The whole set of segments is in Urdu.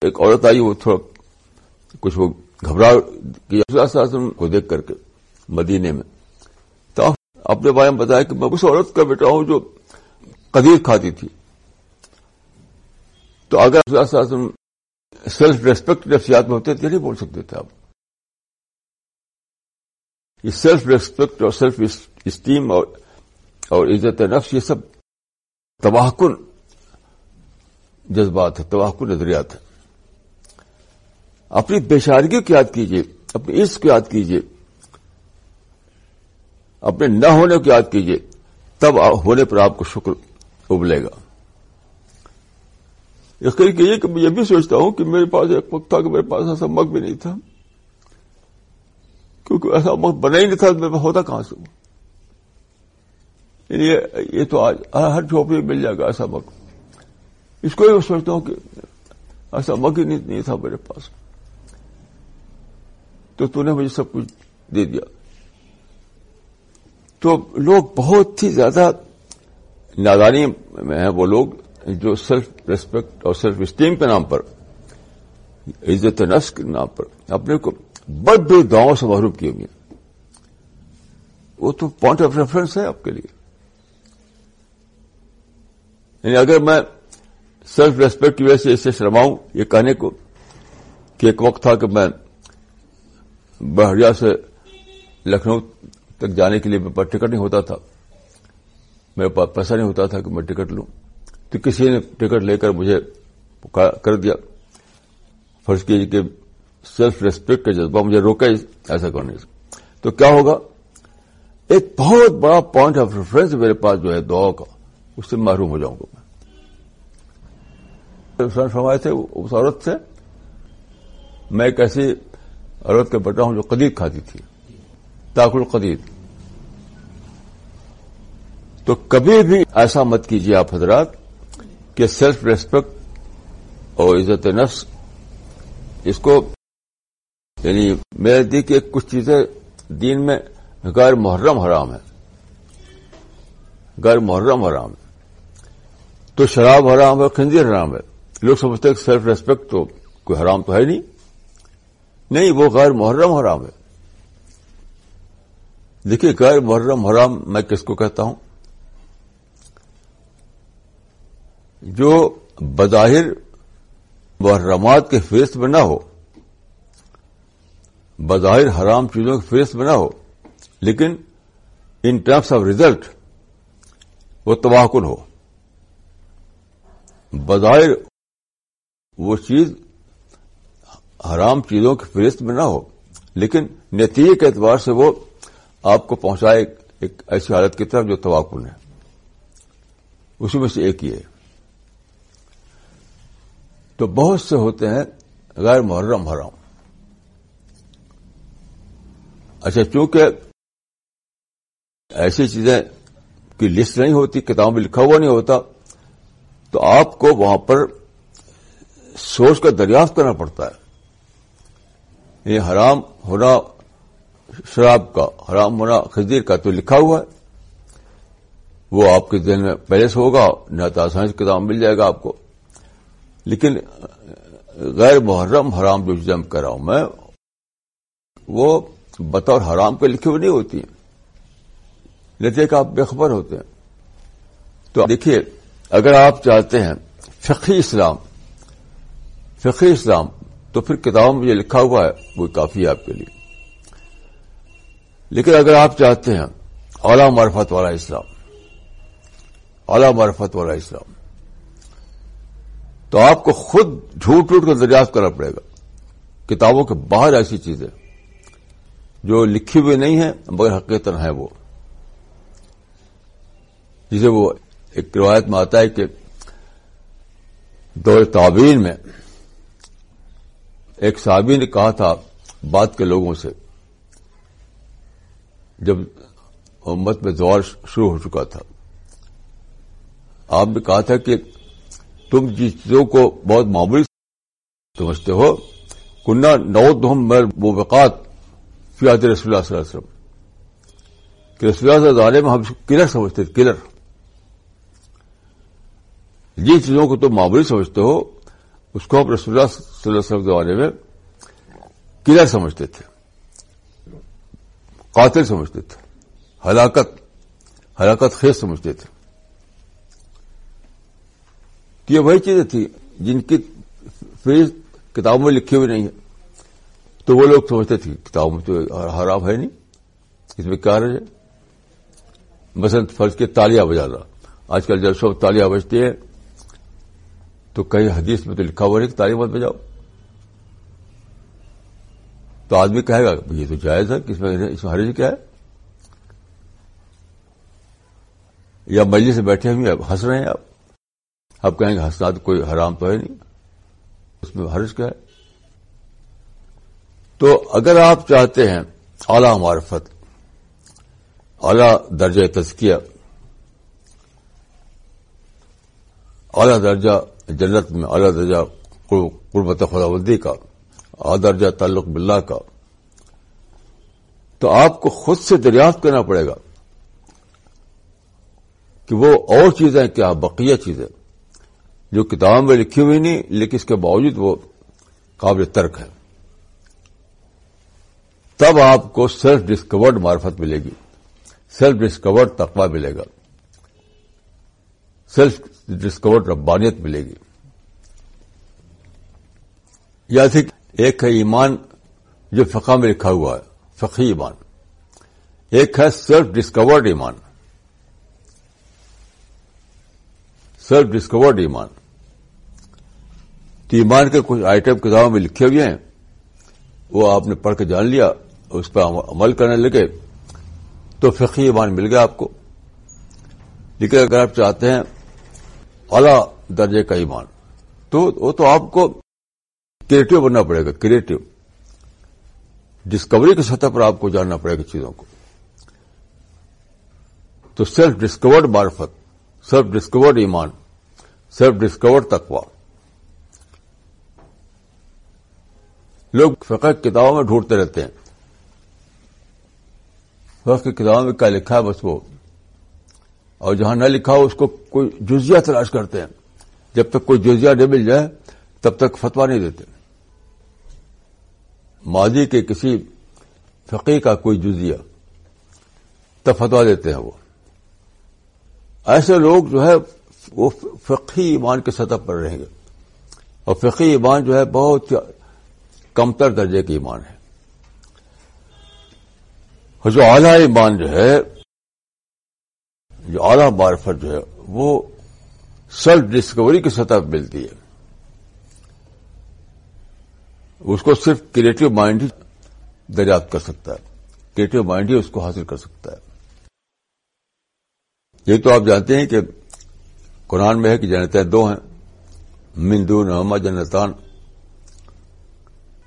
ایک عورت آئی، وہ تھوڑا کچھ وہ گھبرا کو دیکھ کر کے مدینے میں۔ تو اپنے بارے میں بتایا کہ میں اس عورت کا بیٹا ہوں جو قدیر کھاتی تھی۔ تو اگر سیلف ریسپیکٹ نفسیات میں ہوتے تو نہیں بول سکتے تھے آپ۔ یہ سیلف ریسپیکٹ اور سیلف اسٹیم اور اور عزت نفس، یہ سب تباہ کن جذبات ہے تباہ کن نظریات ہے اپنی بےشارگی کو یاد کیجیے اپنی عشق کو یاد کیجیے اپنے نہ ہونے کو یاد کیجیے تب ہونے پر آپ کو شکر ابلے گا۔ یقین کیجیے کہ میں یہ بھی سوچتا ہوں کہ میرے پاس ایک وقت تھا کہ میرے پاس ایسا مگ بھی نہیں تھا۔ کیونکہ ایسا وقت بنا ہی نہیں تھا میرے پاس ہوتا کہاں سے یعنی یہ تو آج ہر جھوپڑی میں مل جائے گا ایسا مگ اس کو بھی سوچتا ہوں کہ ایسا مگ ہی نہیں تھا میرے پاس۔ تو تو نے مجھے سب کچھ دے دیا۔ تو لوگ بہت ہی زیادہ نادانی میں ہیں وہ لوگ جو سیلف ریسپیکٹ اور سیلف اسٹیم کے نام پر، عزت نفس کے نام پر اپنے کو بڑی بڑی دعاؤں سے محروم کیے ہوئے وہ تو پوائنٹ آف ریفرنس ہے آپ کے لیے۔ یعنی اگر میں سیلف ریسپیکٹ کی وجہ سے اسے شرماؤں، یہ کہنے کو کہ ایک وقت تھا کہ میں بحریہ سے لکھنؤ تک جانے کے لیے میرے پاس ٹکٹ نہیں ہوتا تھا۔ میرے پاس پیسہ نہیں ہوتا تھا کہ میں ٹکٹ لوں۔ تو کسی نے ٹکٹ لے کر مجھے کر دیا۔ فرض کیجیے کہ سیلف ریسپیکٹ کا جذبہ مجھے روکا ایسا کرنے سے۔ تو کیا ہوگا؟ ایک بہت بڑا پوائنٹ آف ریفرنس میرے پاس جو ہے دعا کا، اس سے محروم ہو جاؤں گا میں۔ فرمائے تھے اس عورت سے، میں ایک ایسی عورت کا بیٹا ہوں جو قدید کھاتی تھی۔ تاکل قدید تو کبھی بھی ایسا مت کیجیے آپ حضرات کہ سیلف ریسپیکٹ اور عزت نفس اس کو یعنی میرے دیکھیے کچھ چیزیں دین میں غیر محرم حرام ہے غیر محرم حرام ہے تو شراب حرام ہے خنزیر حرام ہے۔ لوگ سمجھتے ہیں کہ سیلف ریسپیکٹ تو کوئی حرام تو ہے نہیں۔ نہیں، وہ غیر محرم حرام ہے۔ دیکھیے، غیر محرم حرام میں کس کو کہتا ہوں؟ جو بظاہر محرمات کے فہرست میں نہ ہو، بظاہر حرام چیزوں کی فہرست میں نہ ہو، لیکن ان ٹرمس آف ریزلٹ وہ تباہ کن ہو۔ بظاہر وہ چیز حرام چیزوں کی فہرست میں نہ ہو۔ لیکن نتیجے کے اعتبار سے وہ آپ کو پہنچائے ایک ایسی حالت کی طرف جو تواکن ہے۔ اسی میں سے ایک ہی ہے۔ تو بہت سے ہوتے ہیں غیر محرم حرام۔ اچھا چونکہ ایسی چیزیں کی لسٹ نہیں ہوتی، کتابوں میں لکھا ہوا نہیں ہوتا، تو آپ کو وہاں پر سوچ کا دریافت کرنا پڑتا ہے۔ یہ حرام ہونا شراب کا، حرام ہونا خزیر کا، تو لکھا ہوا ہے۔ وہ آپ کے ذہن میں پہلے سے ہوگا، نہ تو آسانی سے کتاب مل جائے گا آپ کو۔ لیکن غیر محرم حرام جو چیزیں کر رہا ہوں میں، وہ بطور حرام کے لکھے ہوئے نہیں ہوتی ہیں۔ لیتے کہ آپ بے خبر ہوتے ہیں۔ تو دیکھیے، اگر آپ چاہتے ہیں فقی اسلام فقی اسلام تو پھر کتابوں میں جو لکھا ہوا ہے، وہ کافی ہے آپ کے لیے۔ لیکن اگر آپ چاہتے ہیں، اعلی معرفت والا اسلام، اعلی معرفت والا اسلام، تو آپ کو خود جھوٹ جھوٹ کا دریافت کرنا پڑے گا۔ کتابوں کے باہر ایسی چیزیں، جو لکھی ہوئی نہیں ہے مگر حقیقت ہے وہ۔ جسے وہ ایک روایت میں آتا ہے کہ دور تعبین میں ایک صحابی نے کہا تھا بات کے لوگوں سے، جب امت میں دور شروع ہو چکا تھا، آپ نے کہا تھا کہ تم جس چیزوں کو بہت معمولی سمجھتے ہو کنہ نو دم وہ وقات فیاد رسول اللہ صلی اللہ علیہ وسلم۔ کہ رسول اللہ صلی اللہ علیہ میں ہم کلر سمجھتے تھے کلر۔ جن چیزوں کو تم معمولی سمجھتے ہو اس کو ہم رسول اللہ صلی اللہ علیہ وسلم کے زمانے میں کلر سمجھتے تھے، قاتل سمجھتے تھے، ہلاکت ہلاکت خیز سمجھتے تھے۔ تو یہ وہی چیزیں تھیں جن کی فیس کتابوں میں لکھی ہوئی نہیں ہے۔ تو وہ لوگ سمجھتے تھے، کتابوں میں تو حرام ہے نہیں، اس میں کیا رہے مثلاً فرض کے تالیاں بجانا آج کل جب سب تالیاں بجتے ہیں تو کئی حدیث میں تو لکھا ہوا نہیں کہ تالی مت بجاؤ۔ تو آدمی کہے گا یہ تو جائز ہے، کس میں اس میں حرج کیا ہے؟ یا مجلس سے بیٹھے ہوئے ہنس رہے ہیں آپ۔ آپ کہیں گے ہنسنا تو کوئی حرام تو ہے نہیں۔ اس میں حرج کیا ہے؟ تو اگر آپ چاہتے ہیں اعلی معرفت، اعلی درجہ تزکیہ، اعلی درجہ جنت میں اعلی درجہ قربت خدا کا اعلی درجہ تعلق باللہ کا۔ تو آپ کو خود سے دریافت کرنا پڑے گا کہ وہ اور چیزیں کیا، بقیہ چیزیں۔ جو کتابوں میں لکھی ہوئی نہیں، لیکن اس کے باوجود وہ قابل ترک ہے۔ تب آپ کو سیلف ڈسکورڈ معرفت ملے گی۔ سیلف ڈسکورڈ تقوی ملے گا۔ سیلف ڈسکورڈ ربانیت ملے گی۔ یا پھر ایک ہے ایمان جو فقہ میں لکھا ہوا ہے فقی ایمان۔ ایک ہے سیلف ڈسکورڈ ایمان۔ سیلف ڈسکورڈ ایمان۔ تو ایمان کے کچھ آئٹم کتابوں میں لکھے ہوئے ہیں۔ وہ آپ نے پڑھ کے جان لیا، اس پر عمل کرنے لگے۔ تو فقی ایمان مل گیا آپ کو۔ لیکن اگر آپ چاہتے ہیں اعلی درجے کا ایمان۔ تو وہ تو آپ کو کریٹو بننا پڑے گا کریٹو ڈسکوری کی سطح پر آپ کو جاننا پڑے گا چیزوں کو۔ تو سیلف ڈسکورڈ معرفت سیلف ڈسکورڈ ایمان سیلف ڈسکورڈ تقوا لوگ فقہ کتابوں میں ڈھونڈتے رہتے ہیں۔ فقہ کی کتابوں میں کیا لکھا ہے؟ بس وہ۔ اور جہاں نہ لکھا ہو اس کو کوئی جزیہ تلاش کرتے ہیں۔ جب تک کوئی جزیہ نہیں مل جائے، تب تک فتوا نہیں دیتے۔ ماضی کے کسی فقی کا کوئی جزیہ، تب فتوا دیتے ہیں وہ۔ ایسے لوگ جو ہے، وہ فقی ایمان کی سطح پر رہیں گے۔ اور فقی ایمان جو ہے، بہت کمتر درجے کی ایمان ہے اور جو اعلی ایمان جو ہے جو اعلی معرفت جو ہے وہ سیلف ڈسکوری کی سطح پر ملتی ہے۔ اس کو صرف کریٹو مائنڈ ہی دریافت کر سکتا ہے۔ کریٹو مائنڈ ہی اس کو حاصل کر سکتا ہے۔ یہ تو آپ جانتے ہیں کہ قرآن میں ہے کہ جنتیں دو ہیں۔ مندو نما جنتان۔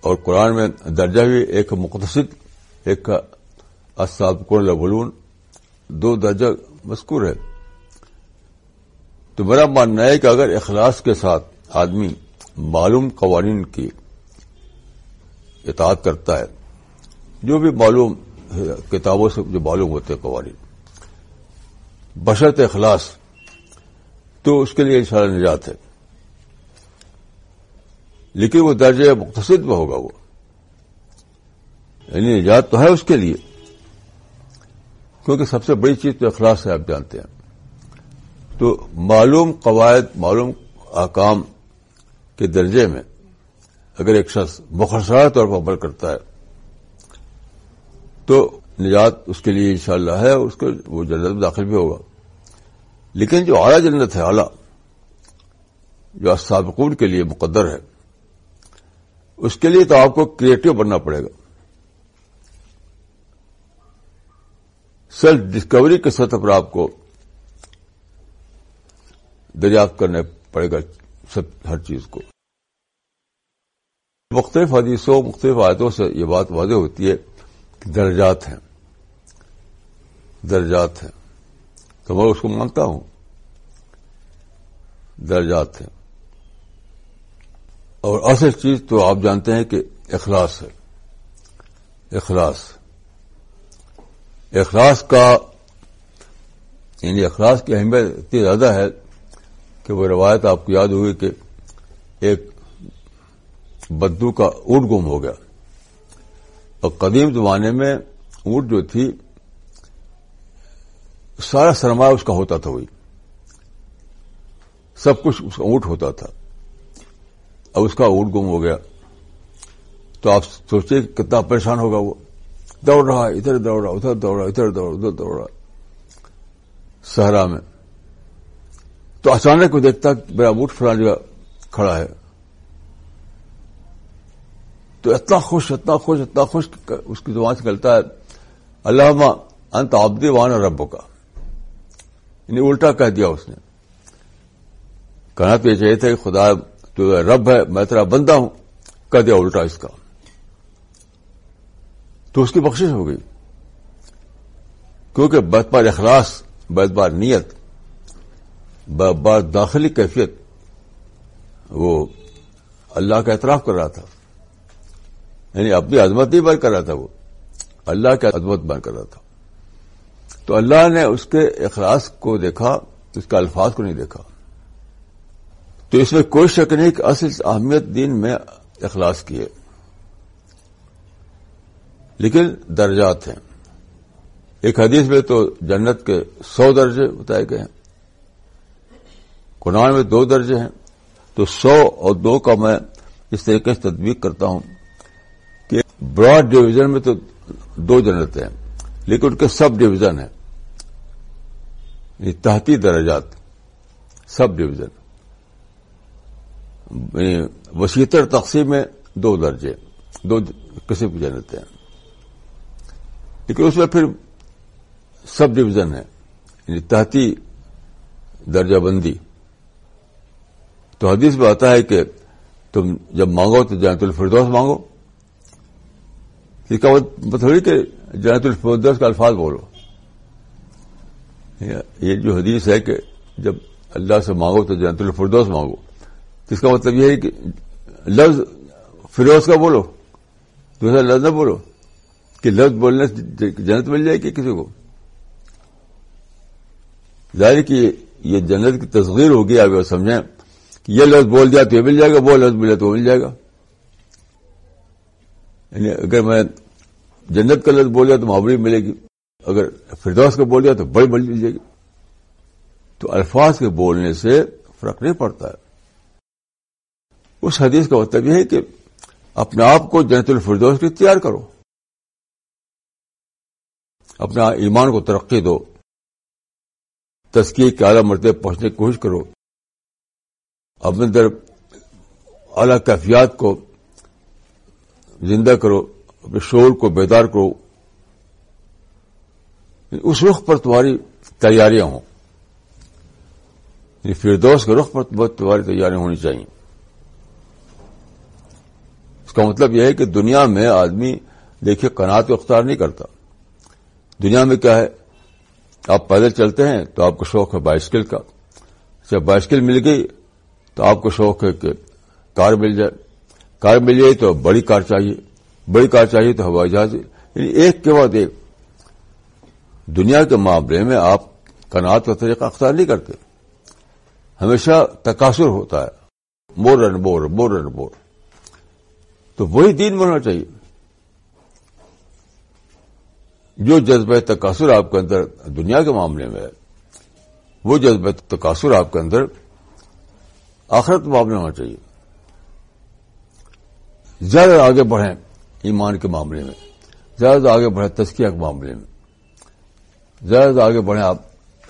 اور قرآن میں درجہ بھی ایک مقتصد، ایک اسابقون لبلون دو درجہ مذکور ہے۔ تو میرا ماننا ہے کہ اگر اخلاص کے ساتھ آدمی معلوم قوانین کی اطاعت کرتا ہے، جو بھی معلوم کتابوں سے جو معلوم ہوتے ہیں قوانین، بشرط اخلاص، تو اس کے لیے انشاءاللہ نجات ہے۔ لیکن وہ درجہ مختصد میں ہوگا وہ۔ یعنی نجات تو ہے اس کے لیے۔ کیونکہ سب سے بڑی چیز تو اخلاص ہے، آپ جانتے ہیں۔ تو معلوم قواعد، معلوم احکام کے درجے میں اگر ایک شخص مخصرہ طور پر عمل کرتا ہے، تو نجات اس کے لیے انشاءاللہ ہے اور اس کو وہ جنت میں داخل بھی ہوگا۔ لیکن جو اعلیٰ جنت ہے، اعلیٰ، جو سابقون کے لیے مقدر ہے، اس کے لیے تو آپ کو کریٹو بننا پڑے گا۔ سیلف ڈسکوری کے سطح پر آپ کو دریافت کرنا پڑے گا سب ہر چیز کو۔ مختلف حدیثوں، مختلف آیتوں سے یہ بات واضح ہوتی ہے کہ درجات ہیں۔ درجات ہیں۔ تو میں اس کو مانتا ہوں۔ درجات ہیں۔ اور اصل چیز تو آپ جانتے ہیں کہ اخلاص ہے۔ اخلاص۔ ہے اخلاص کا یعنی اخلاص کی اہمیت اتنی زیادہ ہے کہ وہ روایت آپ کو یاد ہوئی کہ ایک بدو کا اونٹ گم ہو گیا۔ اور قدیم زمانے میں اونٹ جو تھی، سارا سرمایہ اس کا ہوتا تھا وہی۔ سب کچھ اس کا اونٹ ہوتا تھا۔ اب اس کا اونٹ گم ہو گیا۔ تو آپ سوچیے کہ کتنا پریشان ہوگا وہ۔ دوڑ رہا ہے، ادھر دوڑ رہا ادھر دوڑ رہا ادھر دوڑ ادھر دوڑ رہا صحرا میں۔ تو اچانک کو دیکھتا میرا اونٹ فلاں جگہ کھڑا ہے۔ تو اتنا خوش اتنا خوش اتنا خوش اس کی زبان سے نکلتا ہے اللہ انت آبدی وان رب کا یعنی الٹا کہہ دیا اس نے۔ کہنا تو یہ چاہیے تھا کہ خدا تو رب ہے، میں تیرا بندہ ہوں، کہہ دیا الٹا اس کا۔ تو اس کی بخشش ہو گئی۔ کیونکہ بت بار اخلاص بت بار نیت بار داخلی کیفیت، وہ اللہ کا اعتراف کر رہا تھا۔ یعنی اپنی عظمت نہیں بن کر رہا تھا وہ۔ اللہ کی عظمت بن کر رہا تھا۔ تو اللہ نے اس کے اخلاص کو دیکھا، اس کے الفاظ کو نہیں دیکھا۔ تو اس میں کوئی شک نہیں کہ اصل اہمیت دین میں اخلاص کی ہے۔ لیکن درجات ہیں۔ ایک حدیث میں تو جنت کے سو درجے بتائے گئے ہیں۔ قرآن میں دو درجے ہیں۔ تو سو اور دو کا میں اس طریقے سے تدبیق کرتا ہوں کہ براڈ ڈویژن میں تو دو جنتیں ہیں، لیکن ان کے سب ڈویژن ہیں۔ یعنی تحتی درجات سب ڈویژن یعنی وسیطر تقسیم میں دو درجے، دو قسم کی جنتیں۔ ہیں لیکن اس میں پھر سب ڈویژن ہے یعنی تحتی درجہ بندی۔ تو حدیث میں آتا ہے کہ تم جب مانگو تو جنت الفردوس مانگو۔ اس کا مطلب کہ جنت الفردوس کا الفاظ بولو۔ یہ جو حدیث ہے کہ جب اللہ سے مانگو تو جنت الفردوس مانگو۔ اس کا مطلب یہ ہے کہ لفظ فروز کا بولو۔ دوسرا لفظ نہ بولو۔ کہ لفظ بولنے سے جنت مل جائے گی کسی کو؟ ظاہر کہ یہ جنت کی تصغیر ہوگی آپ سمجھیں کہ یہ لفظ بول دیا تو یہ مل جائے گا، وہ لفظ ملے تو وہ مل جائے گا۔ یعنی اگر میں جنت کا لفظ بول دیا تو معمولی ملے گی، اگر فردوس کا بول دیا تو بڑی مل جائے گی۔ تو الفاظ کے بولنے سے فرق نہیں پڑتا۔ ہے اس حدیث کا مطلب یہ ہے کہ اپنے آپ کو جنت الفردوس کے تیار کرو۔ اپنا ایمان کو ترقی دو۔ تسکیے کے اعلی مرتبہ پہنچنے کی کوشش کرو۔ اپنے در اعلی کیفیات کو زندہ کرو، اپنے شور کو بیدار کرو۔ اس رخ پر تمہاری تیاریاں ہوں۔ یعنی فردوس کے رخ پر تمہاری تیاریاں ہونی چاہیے۔ اس کا مطلب یہ ہے کہ دنیا میں آدمی دیکھیے کنات کو اختیار نہیں کرتا۔ دنیا میں کیا ہے؟ آپ پیدل چلتے ہیں تو آپ کو شوق ہے بائسکل کا۔ جب بائسکل مل گئی تو آپ کو شوق ہے کہ کار مل جائے۔ کار مل جائے تو بڑی کار چاہیے۔ بڑی کار چاہیے تو ہوائی جہاز۔ یعنی ایک کے بعد ایک۔ دنیا کے معاملے میں آپ کنات کا طریقہ اختیار نہیں کرتے۔ ہمیشہ تقاصر ہوتا ہے۔ More and more more and more. تو وہی دین ہونا چاہیے۔ جو جذبہ تقاصر آپ کے اندر دنیا کے معاملے میں ہے، وہ جذبہ تقاصر آپ کے اندر آخرت معاملے ہونا چاہیے۔ زیادہ آگے بڑھیں ایمان کے معاملے میں، زیادہ آگے بڑھیں تسکیہ کے معاملے میں، زیادہ آگے بڑھیں آپ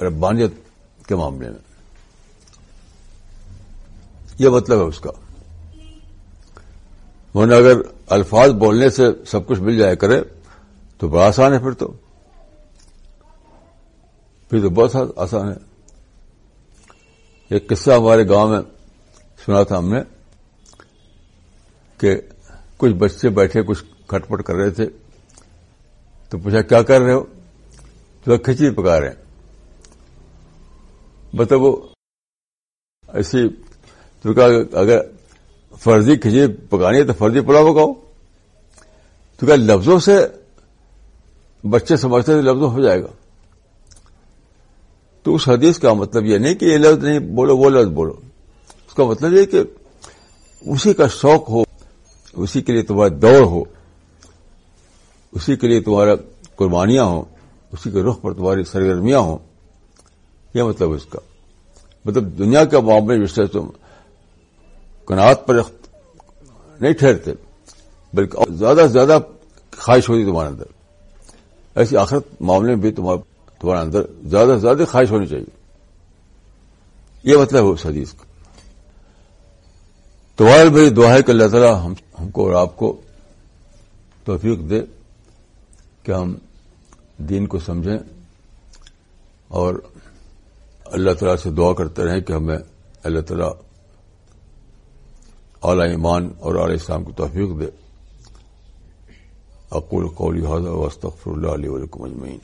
ربانیت کے معاملے میں۔ یہ مطلب ہے اس کا۔ ورنہ اگر الفاظ بولنے سے سب کچھ مل جائے کرے تو بڑا آسان ہے پھر تو۔ پھر تو بہت آسان ہے۔ ایک قصہ ہمارے گاؤں میں سنا تھا ہم نے کہ کچھ بچے بیٹھے، کچھ کھٹپٹ کر رہے تھے۔ تو پوچھا، کیا کر رہے ہو؟ تو کھچڑی پکا رہے ہیں۔ مطلب وہ ایسی، تو اگر فرضی کھچڑی پکانی ہے تو فرضی پلاؤ پکاؤ تو کیا لفظوں سے بچے سمجھتے تھے لفظ ہو جائے گا۔ تو اس حدیث کا مطلب یہ نہیں کہ یہ لفظ نہیں، بولو، وہ لفظ بولو۔ اس کا مطلب یہ کہ اسی کا شوق ہو، اسی کے لیے تمہارا دوڑ ہو، اسی کے لیے تمہارا قربانیاں ہوں، اسی کے رخ پر تمہاری سرگرمیاں ہوں۔ یہ مطلب اس کا۔ مطلب دنیا کے معاملے جس سے تم کنات پر نہیں ٹھہرتے، بلکہ زیادہ سے زیادہ خواہش ہوتی تمہارے اندر۔ ایسی آخرت معاملے میں بھی تمہارے اندر زیادہ سے زیادہ خواہش ہونی چاہیے۔ یہ مطلب ہے اس حدیث کا۔ تمہارے بھائی دعا ہے کہ اللہ تعالیٰ ہم کو اور آپ کو توفیق دے کہ ہم دین کو سمجھیں اور اللہ تعالیٰ سے دعا کرتے رہیں کہ ہمیں اللہ تعالیٰ اعلی ایمان اور اعلی اسلام کو توفیق دے۔ اقول قولی حاضر وسطر اللہ علیہ ولیکم اجمعین